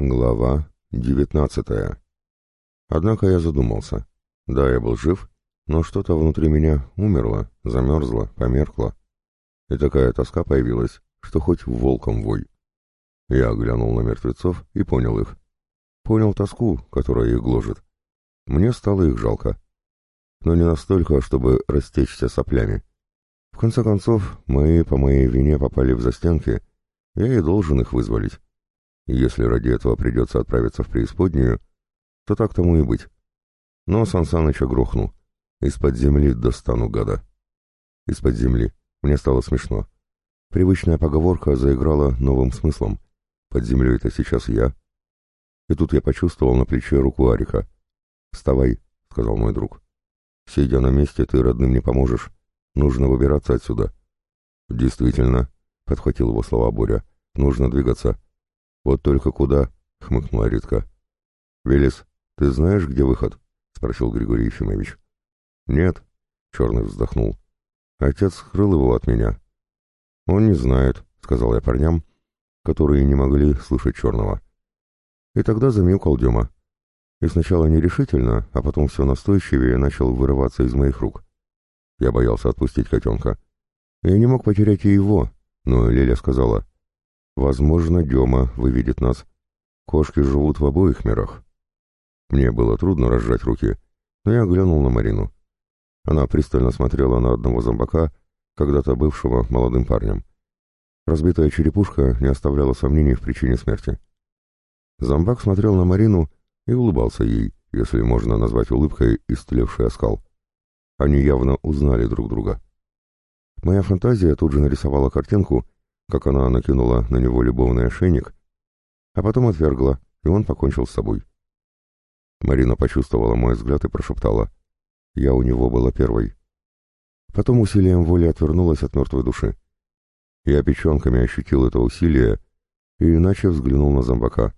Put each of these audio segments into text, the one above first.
Глава девятнадцатая. Однако я задумался. Да, я был жив, но что-то внутри меня умерло, замерзло, померкло. И такая тоска появилась, что хоть волком вой. Я глянул на мертвецов и понял их. Понял тоску, которая их гложет. Мне стало их жалко. Но не настолько, чтобы растечься соплями. В конце концов, мои по моей вине попали в застенки, я и должен их вызволить. Если ради этого придется отправиться в преисподнюю, то так тому и быть. Но Сансаныча грохну. Из-под земли достану гада. Из-под земли. Мне стало смешно. Привычная поговорка заиграла новым смыслом. Под землей это сейчас я. И тут я почувствовал на плече руку Арика. «Вставай», — сказал мой друг. «Сидя на месте, ты родным не поможешь. Нужно выбираться отсюда». «Действительно», — подхватил его слова Боря. «Нужно двигаться». «Вот только куда?» — хмыкнула Ритка. «Велес, ты знаешь, где выход?» — спросил Григорий Ефимович. «Нет», — Черный вздохнул. «Отец скрыл его от меня». «Он не знает», — сказал я парням, которые не могли слышать Черного. И тогда замяукал Дема. И сначала нерешительно, а потом все настойчивее начал вырываться из моих рук. Я боялся отпустить котенка. Я не мог потерять и его, но Леля сказала, Возможно, Дема выведет нас. Кошки живут в обоих мирах. Мне было трудно разжать руки, но я глянул на Марину. Она пристально смотрела на одного зомбака, когда-то бывшего молодым парнем. Разбитая черепушка не оставляла сомнений в причине смерти. Зомбак смотрел на Марину и улыбался ей, если можно назвать улыбкой истлевший оскал. Они явно узнали друг друга. Моя фантазия тут же нарисовала картинку, как она накинула на него любовный ошейник, а потом отвергла, и он покончил с собой. Марина почувствовала мой взгляд и прошептала. Я у него была первой. Потом усилием воли отвернулась от мертвой души. Я печенками ощутил это усилие и иначе взглянул на зомбака.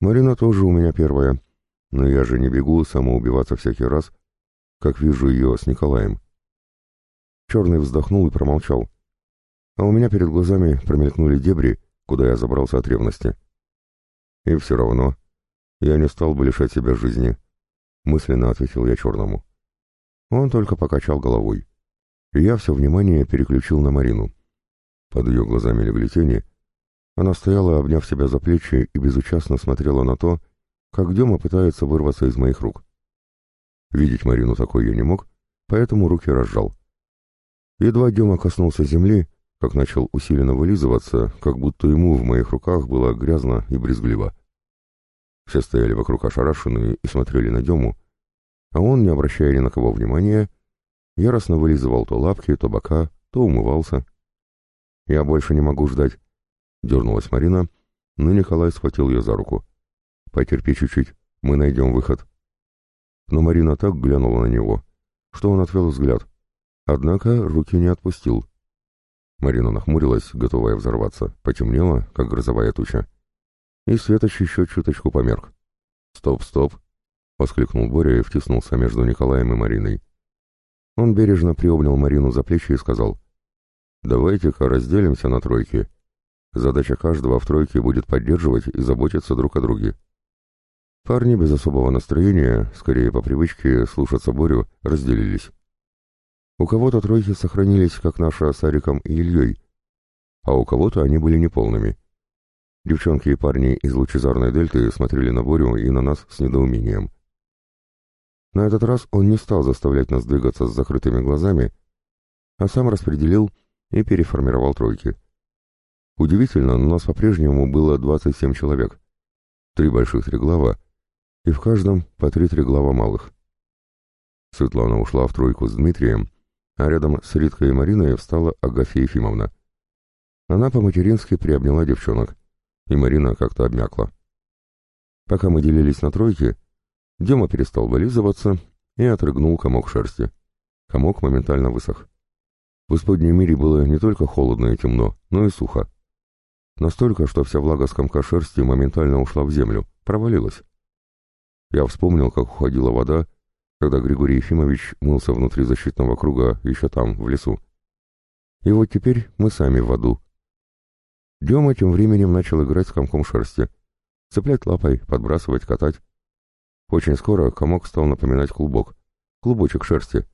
Марина тоже у меня первая, но я же не бегу самоубиваться всякий раз, как вижу ее с Николаем. Черный вздохнул и промолчал а у меня перед глазами промелькнули дебри, куда я забрался от ревности. И все равно я не стал бы лишать себя жизни, мысленно ответил я черному. Он только покачал головой. И я все внимание переключил на Марину. Под ее глазами легли тени. Она стояла, обняв себя за плечи, и безучастно смотрела на то, как Дема пытается вырваться из моих рук. Видеть Марину такой я не мог, поэтому руки разжал. Едва Дема коснулся земли, как начал усиленно вылизываться, как будто ему в моих руках было грязно и брезгливо. Все стояли вокруг ошарашенные и смотрели на Дему, а он, не обращая ни на кого внимания, яростно вылизывал то лапки, то бока, то умывался. «Я больше не могу ждать», — дернулась Марина, но Николай схватил ее за руку. «Потерпи чуть-чуть, мы найдем выход». Но Марина так глянула на него, что он отвел взгляд, однако руки не отпустил. Марина нахмурилась, готовая взорваться, потемнела, как грозовая туча. И Светоч еще чуточку померк. «Стоп, стоп!» — воскликнул Боря и втиснулся между Николаем и Мариной. Он бережно приобнял Марину за плечи и сказал, «Давайте-ка разделимся на тройки. Задача каждого в тройке будет поддерживать и заботиться друг о друге». Парни без особого настроения, скорее по привычке слушаться Борю, разделились. У кого-то тройки сохранились, как наша с Ариком и Ильей, а у кого-то они были неполными. Девчонки и парни из лучезарной дельты смотрели на Борю и на нас с недоумением. На этот раз он не стал заставлять нас двигаться с закрытыми глазами, а сам распределил и переформировал тройки. Удивительно, но нас по-прежнему было 27 человек. Три больших триглава, и в каждом по три триглава малых. Светлана ушла в тройку с Дмитрием, а рядом с Риткой и Мариной встала Агафья Ефимовна. Она по-матерински приобняла девчонок, и Марина как-то обмякла. Пока мы делились на тройки, Дема перестал вылизываться и отрыгнул комок шерсти. Комок моментально высох. В исподнем мире было не только холодно и темно, но и сухо. Настолько, что вся влага с комка шерсти моментально ушла в землю, провалилась. Я вспомнил, как уходила вода, когда Григорий Ефимович мылся внутри защитного круга еще там, в лесу. И вот теперь мы сами в аду. Дема тем временем начал играть с комком шерсти. Цеплять лапой, подбрасывать, катать. Очень скоро комок стал напоминать клубок. Клубочек шерсти.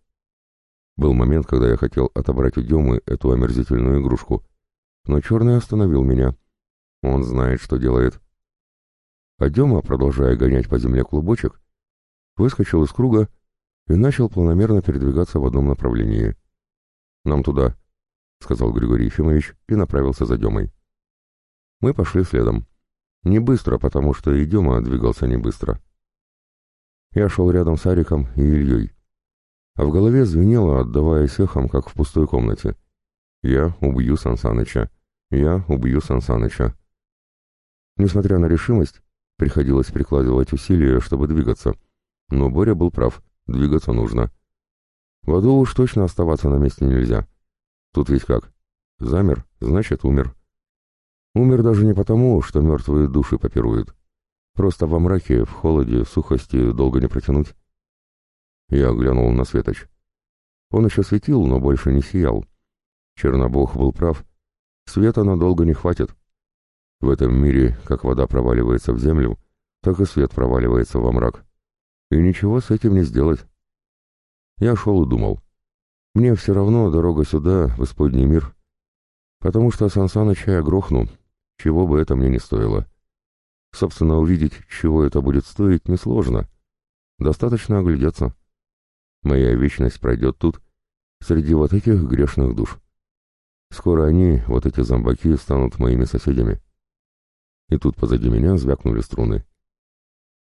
Был момент, когда я хотел отобрать у Демы эту омерзительную игрушку. Но черный остановил меня. Он знает, что делает. А Дема, продолжая гонять по земле клубочек, выскочил из круга и начал планомерно передвигаться в одном направлении. «Нам туда», — сказал Григорий Ефимович и направился за Демой. Мы пошли следом. Не быстро, потому что и Дема двигался не быстро. Я шел рядом с Ариком и Ильей. А в голове звенело, отдаваясь эхом, как в пустой комнате. «Я убью Сансаныча. Я убью Сансаныча». Несмотря на решимость, приходилось прикладывать усилия, чтобы двигаться. Но Боря был прав, двигаться нужно. В аду уж точно оставаться на месте нельзя. Тут ведь как? Замер, значит умер. Умер даже не потому, что мертвые души попируют. Просто во мраке, в холоде, сухости долго не протянуть. Я глянул на Светоч. Он еще светил, но больше не сиял. Чернобог был прав. Света надолго не хватит. В этом мире, как вода проваливается в землю, так и свет проваливается во мрак. И ничего с этим не сделать. Я шел и думал. Мне все равно дорога сюда, в исподний мир. Потому что Сан Саныча я грохну, чего бы это мне не стоило. Собственно, увидеть, чего это будет стоить, несложно. Достаточно оглядеться. Моя вечность пройдет тут, среди вот этих грешных душ. Скоро они, вот эти зомбаки, станут моими соседями. И тут позади меня звякнули струны.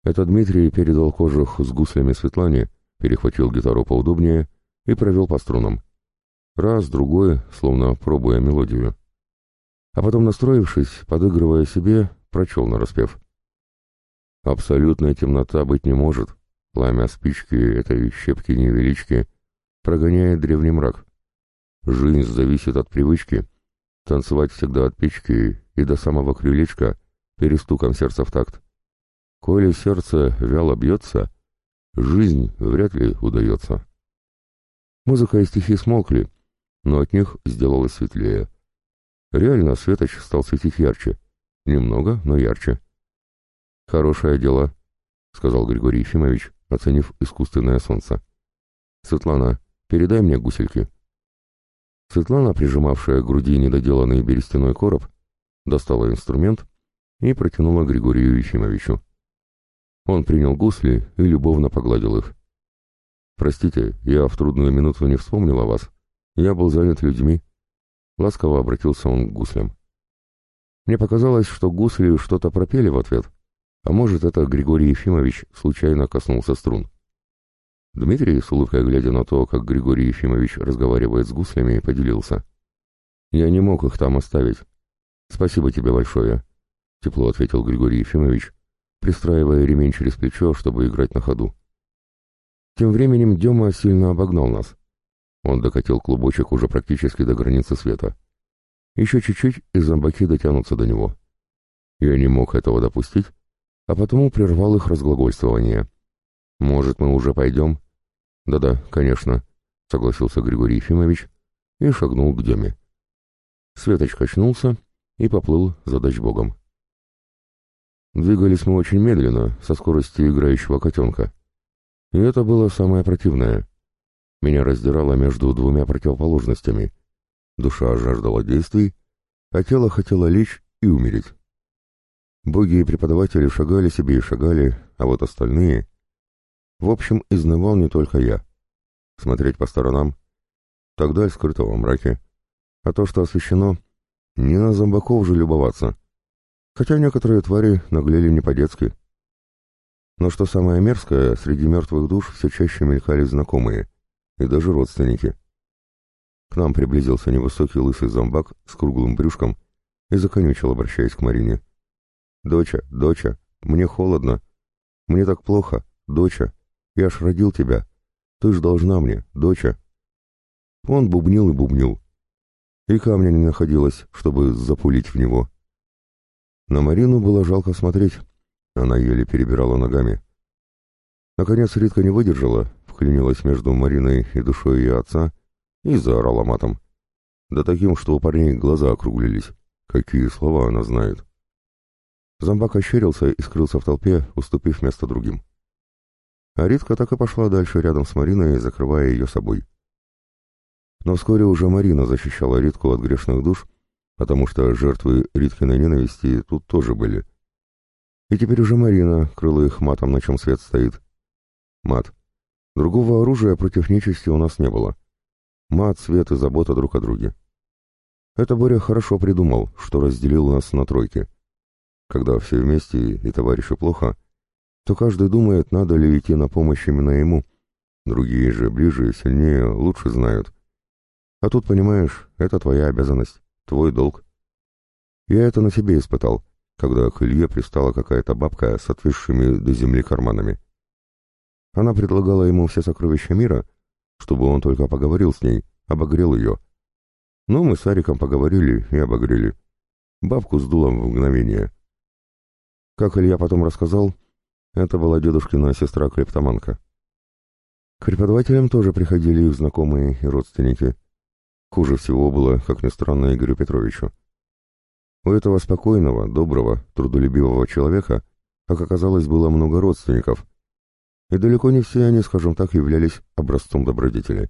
Это Дмитрий передал кожух с гуслями Светлане, перехватил гитару поудобнее и провел по струнам. Раз, другой, словно пробуя мелодию. А потом, настроившись, подыгрывая себе, прочел нараспев. «Абсолютная темнота быть не может. Пламя спички этой щепки-невелички прогоняет древний мрак. Жизнь зависит от привычки. Танцевать всегда от печки и до самого крылечка перестуком сердца в такт. Коли сердце вяло бьется, жизнь вряд ли удается». Музыка и стихи смолкли, но от них сделалось светлее. Реально, Светоч стал светить ярче. Немного, но ярче. «Хорошее дело», — сказал Григорий Ефимович, оценив искусственное солнце. «Светлана, передай мне гусельки». Светлана, прижимавшая к груди недоделанный берестяной короб, достала инструмент и протянула Григорию Ефимовичу. Он принял гусли и любовно погладил их. «Простите, я в трудную минуту не вспомнил о вас. Я был занят людьми». Ласково обратился он к гуслям. Мне показалось, что гусли что-то пропели в ответ, а может, это Григорий Ефимович случайно коснулся струн. Дмитрий, с улыбкой глядя на то, как Григорий Ефимович разговаривает с гуслями, поделился. «Я не мог их там оставить. Спасибо тебе большое», — тепло ответил Григорий Ефимович, пристраивая ремень через плечо, чтобы играть на ходу. Тем временем Дема сильно обогнал нас. Он докатил клубочек уже практически до границы света. Еще чуть-чуть, и зомбаки дотянутся до него. Я не мог этого допустить, а потому прервал их разглагольствование. «Может, мы уже пойдем?» «Да-да, конечно», — согласился Григорий Ефимович и шагнул к Деме. Светоч качнулся и поплыл за дачбогом. Двигались мы очень медленно, со скоростью играющего котенка. И это было самое противное. Меня раздирало между двумя противоположностями. Душа жаждала действий, а тело хотело лечь и умереть. Боги и преподаватели шагали себе и шагали, а вот остальные... В общем, изнывал не только я. Смотреть по сторонам, тогда скрыто во мраке. А то, что освещено, не на зомбаков же любоваться. Хотя некоторые твари наглели не по-детски. Но что самое мерзкое, среди мертвых душ все чаще мелькали знакомые, и даже родственники. К нам приблизился невысокий лысый зомбак с круглым брюшком и законючил, обращаясь к Марине. «Доча, доча, мне холодно. Мне так плохо, доча. Я ж родил тебя. Ты ж должна мне, доча». Он бубнил и бубнил. И камня не находилось, чтобы запулить в него. На Марину было жалко смотреть. Она еле перебирала ногами. Наконец Ритка не выдержала, вклинилась между Мариной и душой ее отца и заорала матом. Да таким, что у парней глаза округлились. Какие слова она знает. Зомбак ощерился и скрылся в толпе, уступив место другим. А Ритка так и пошла дальше рядом с Мариной, закрывая ее собой. Но вскоре уже Марина защищала Ритку от грешных душ, потому что жертвы Риткиной ненависти тут тоже были. И теперь уже Марина крыла их матом, на чем свет стоит. Мат. Другого оружия против нечисти у нас не было. Мат, свет и забота друг о друге. Это Боря хорошо придумал, что разделил нас на тройки. Когда все вместе и товарищу плохо, то каждый думает, надо ли идти на помощь именно ему. Другие же ближе, сильнее, лучше знают. А тут, понимаешь, это твоя обязанность, твой долг. Я это на себе испытал, когда к Илье пристала какая-то бабка с отвисшими до земли карманами. Она предлагала ему все сокровища мира, чтобы он только поговорил с ней, обогрел ее. Ну, мы с Ариком поговорили и обогрели. Бабку сдуло в мгновение. Как Илья потом рассказал, это была дедушкина сестра-клептоманка. К преподавателям тоже приходили их знакомые и родственники. Хуже всего было, как ни странно, Игорю Петровичу. У этого спокойного, доброго, трудолюбивого человека, как оказалось, было много родственников, и далеко не все они, скажем так, являлись образцом добродетели.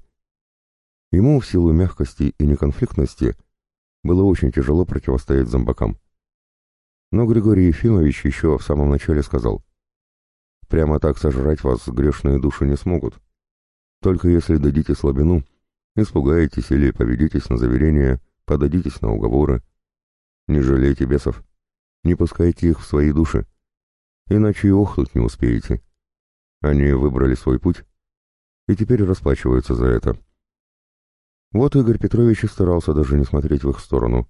Ему в силу мягкости и неконфликтности было очень тяжело противостоять зомбакам. Но Григорий Ефимович еще в самом начале сказал, Прямо так сожрать вас грешные души не смогут. Только если дадите слабину, испугаетесь или поведитесь на заверения, подадитесь на уговоры. Не жалейте бесов, не пускайте их в свои души, иначе и охнуть не успеете. Они выбрали свой путь и теперь расплачиваются за это. Вот Игорь Петрович и старался даже не смотреть в их сторону.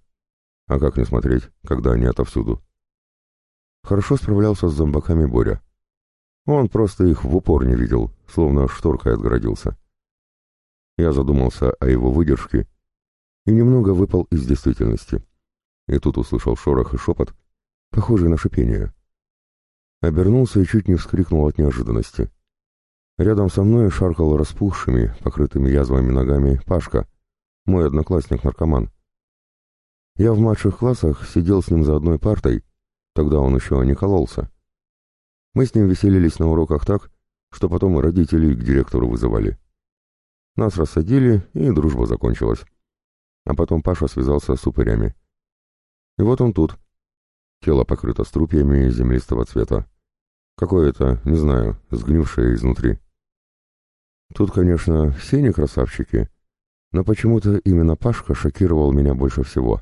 А как не смотреть, когда они отовсюду? Хорошо справлялся с зомбаками Боря. Он просто их в упор не видел, словно шторкой отгородился. Я задумался о его выдержке и немного выпал из действительности. И тут услышал шорох и шепот, похожий на шипение. Обернулся и чуть не вскрикнул от неожиданности. Рядом со мной шаркал распухшими, покрытыми язвами ногами Пашка, мой одноклассник-наркоман. Я в младших классах сидел с ним за одной партой, тогда он еще не кололся. Мы с ним веселились на уроках так, что потом родителей к директору вызывали. Нас рассадили, и дружба закончилась. А потом Паша связался с упырями. И вот он тут. Тело покрыто струпьями землистого цвета. Какое-то, не знаю, сгнившее изнутри. Тут, конечно, все не красавчики, но почему-то именно Пашка шокировал меня больше всего.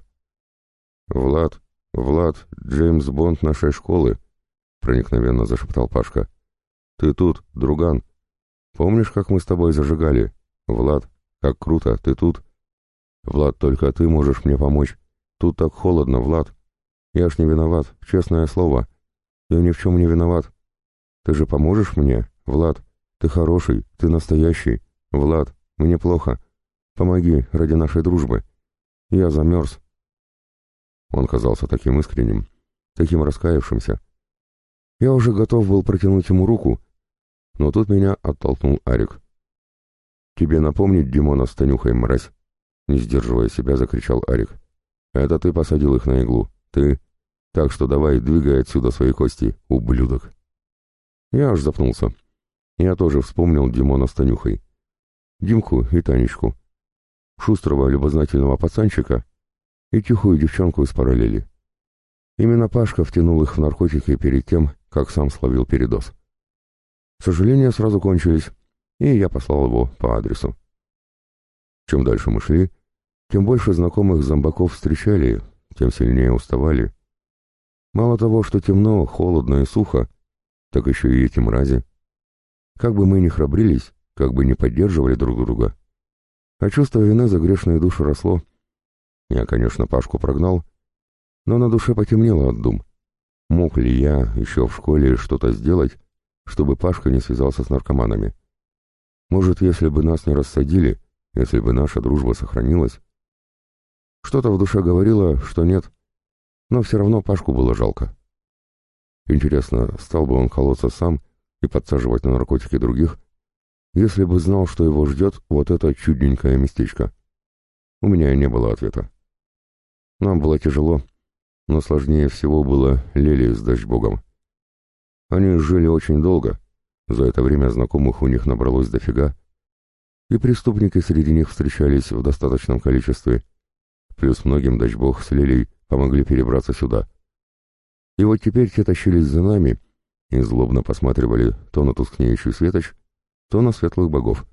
«Влад, Влад, Джеймс Бонд нашей школы», — проникновенно зашептал Пашка. «Ты тут, друган. Помнишь, как мы с тобой зажигали? Влад, как круто, ты тут. Влад, только ты можешь мне помочь. Тут так холодно, Влад. Я ж не виноват, честное слово. Я ни в чем не виноват. Ты же поможешь мне, Влад? Ты хороший, ты настоящий. Влад, мне плохо. Помоги ради нашей дружбы. Я замерз». Он казался таким искренним, таким раскаявшимся, я уже готов был протянуть ему руку, но тут меня оттолкнул Арик. «Тебе напомнить Димона с Танюхой, мразь?» Не сдерживая себя, закричал Арик. «Это ты посадил их на иглу. Ты. Так что давай, двигай отсюда свои кости, ублюдок». Я аж запнулся. Я тоже вспомнил Димона с Танюхой. Димку и Танечку. Шустрого, любознательного пацанчика и тихую девчонку из параллели. Именно Пашка втянул их в наркотики перед тем, как сам словил передоз. Сожаления сразу кончились, и я послал его по адресу. Чем дальше мы шли, тем больше знакомых зомбаков встречали, тем сильнее уставали. Мало того, что темно, холодно и сухо, так еще и эти мрази. Как бы мы ни храбрились, как бы ни поддерживали друг друга, а чувство вины за грешные души росло. Я, конечно, Пашку прогнал, но на душе потемнело от дум. Мог ли я еще в школе что-то сделать, чтобы Пашка не связался с наркоманами? Может, если бы нас не рассадили, если бы наша дружба сохранилась? Что-то в душе говорило, что нет, но все равно Пашку было жалко. Интересно, стал бы он колоться сам и подсаживать на наркотики других, если бы знал, что его ждет вот это чудненькое местечко? У меня не было ответа. Нам было тяжело, но сложнее всего было Лели с Дачбогом. Они жили очень долго, за это время знакомых у них набралось дофига, и преступники среди них встречались в достаточном количестве, плюс многим Дачбог с Лелей помогли перебраться сюда. И вот теперь те тащились за нами и злобно посматривали то на тускнеющий светоч, то на светлых богов.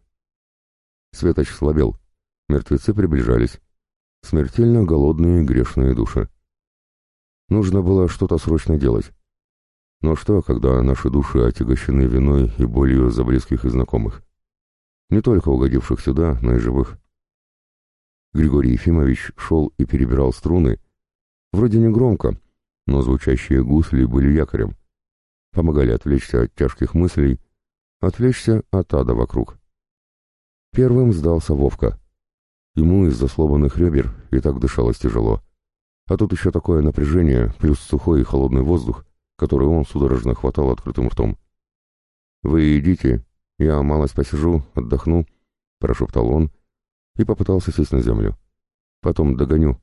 Светоч слабел, мертвецы приближались, смертельно голодные грешные души. Нужно было что-то срочно делать. Но что, когда наши души отягощены виной и болью за близких и знакомых? Не только угодивших сюда, но и живых. Григорий Ефимович шел и перебирал струны, вроде не громко, но звучащие гусли были якорем, помогали отвлечься от тяжких мыслей, отвлечься от ада вокруг. Первым сдался Вовка. Ему из-за сломанных ребер и так дышалось тяжело. А тут еще такое напряжение, плюс сухой и холодный воздух, который он судорожно хватал открытым ртом. «Вы идите, я малость посижу, отдохну», — прошептал он и попытался сесть на землю. «Потом догоню».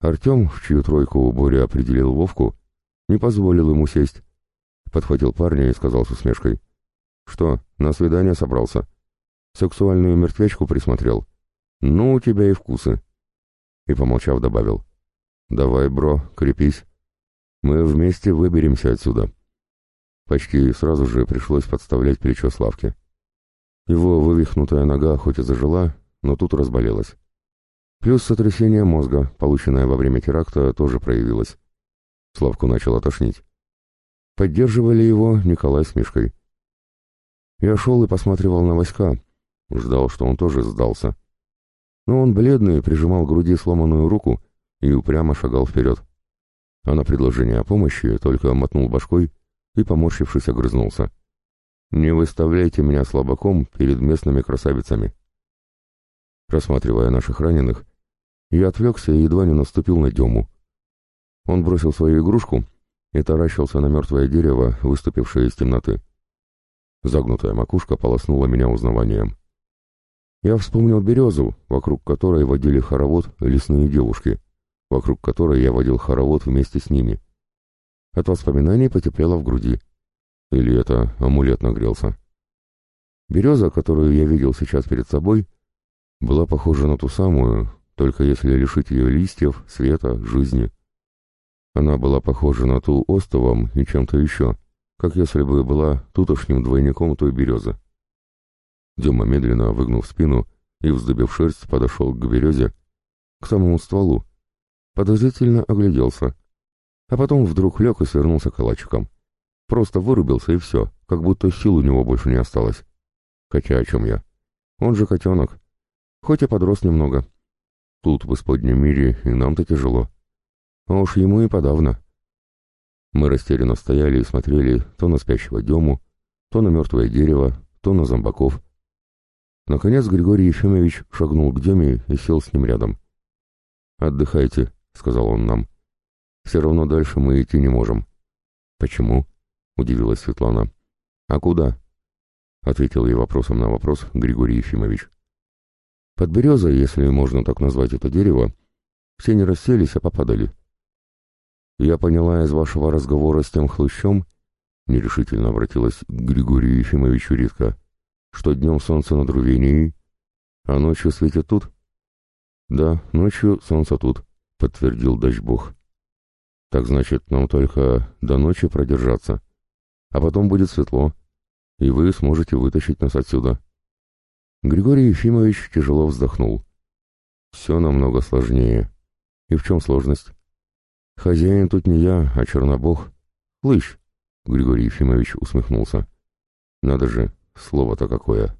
Артем, в чью тройку Боря определил Вовку, не позволил ему сесть. Подхватил парня и сказал с усмешкой. «Что, на свидание собрался? Сексуальную мертвячку присмотрел? Ну, у тебя и вкусы». И, помолчав, добавил. «Давай, бро, крепись. Мы вместе выберемся отсюда». Почти сразу же пришлось подставлять плечо Славке. Его вывихнутая нога хоть и зажила, но тут разболелась. Плюс сотрясение мозга, полученное во время теракта, тоже проявилось. Славку начало тошнить. Поддерживали его Николай с Мишкой. Я шел и посматривал на Васька, ждал, что он тоже сдался. Но он бледный, прижимал к груди сломанную руку и упрямо шагал вперед. А на предложение о помощи только мотнул башкой и, поморщившись, огрызнулся. «Не выставляйте меня слабаком перед местными красавицами». Рассматривая наших раненых, я отвлекся и едва не наступил на Дему. Он бросил свою игрушку и таращился на мертвое дерево, выступившее из темноты. Загнутая макушка полоснула меня узнаванием. Я вспомнил березу, вокруг которой водили хоровод лесные девушки — вокруг которой я водил хоровод вместе с ними. От воспоминаний потеплело в груди. Или это амулет нагрелся. Береза, которую я видел сейчас перед собой, была похожа на ту самую, только если лишить ее листьев, света, жизни. Она была похожа на ту остовом и чем-то еще, как если бы была тутошним двойником той березы. Дема медленно, выгнув спину и вздыбив шерсть, подошел к березе, к самому стволу, подозрительно огляделся, а потом вдруг лег и свернулся калачиком. Просто вырубился и все, как будто сил у него больше не осталось. Хотя о чем я? Он же котенок. Хоть и подрос немного. Тут, в исподнем мире, и нам-то тяжело. А уж ему и подавно. Мы растерянно стояли и смотрели то на спящего Дему, то на мертвое дерево, то на зомбаков. Наконец Григорий Ефимович шагнул к Деме и сел с ним рядом. «Отдыхайте», — сказал он нам. «Все равно дальше мы идти не можем». «Почему?» — удивилась Светлана. «А куда?» — ответил ей вопросом на вопрос Григорий Ефимович. Под березой, если можно так назвать это дерево, все не расселись, а попадали. «Я поняла из вашего разговора с тем хлыщом», — нерешительно обратилась к Григорию Ефимовичу Ритка, «что днем солнце над Рувенией, а ночью светит тут?» «Да, ночью солнце тут», подтвердил Бог. Так значит, нам только до ночи продержаться, а потом будет светло, и вы сможете вытащить нас отсюда. Григорий Ефимович тяжело вздохнул. Все намного сложнее. И в чем сложность? Хозяин тут не я, а Чернобог. Лыщ, Григорий Ефимович усмехнулся. Надо же, слово-то какое.